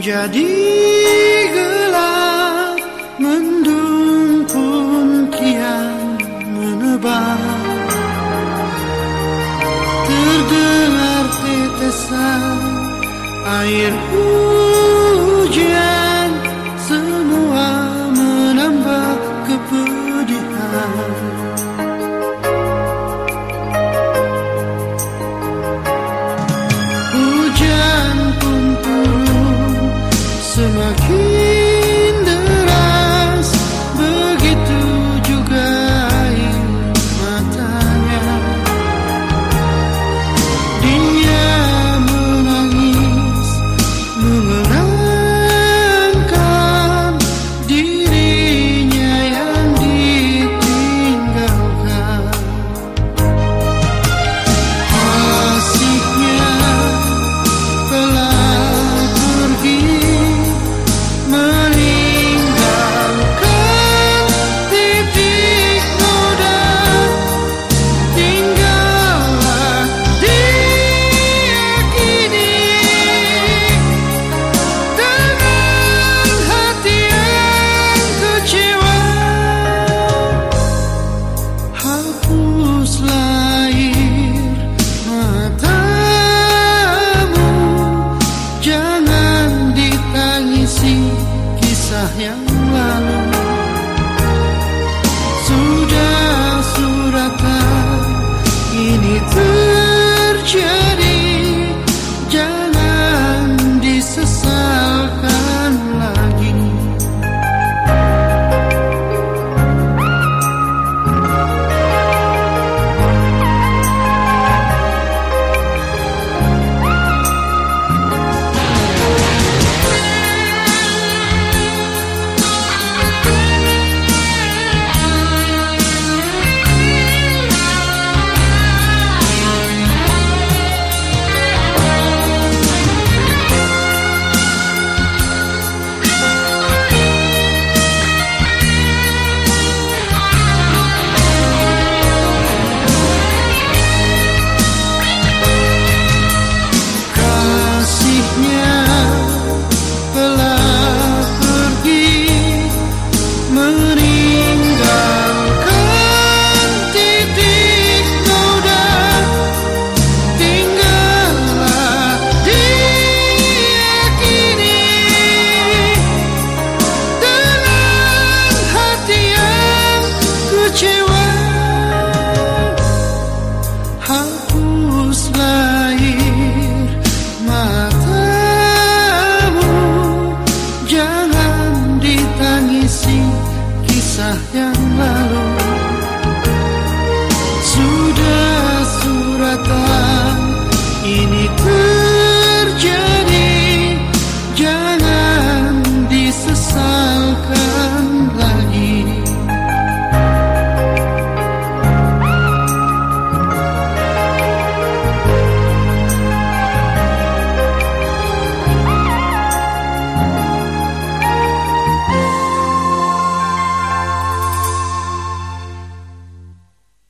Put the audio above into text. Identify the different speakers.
Speaker 1: Menjadi gelap Mendung pun kian menebal Terdengar tetesan air hujan gonna keep Yeah.